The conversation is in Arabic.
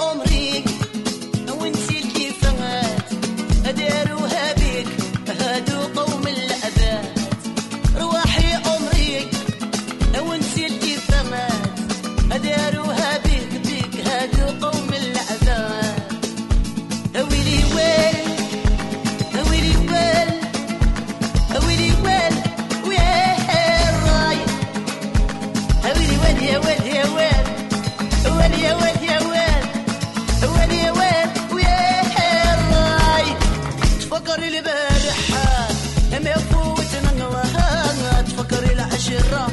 عمري وانت اللي فات داروها بيك هادو قوم العباد رواحي عمري وانت اللي فات داروها بيك بيك هادو قوم العباد ويلي ويل ويلي ويل ويلي ويل. ويا راي. ويلي ويل يا ويل يا ويل. ويل يا ويل. تفكري البارحة ما فوت نقلها تفكري العشرة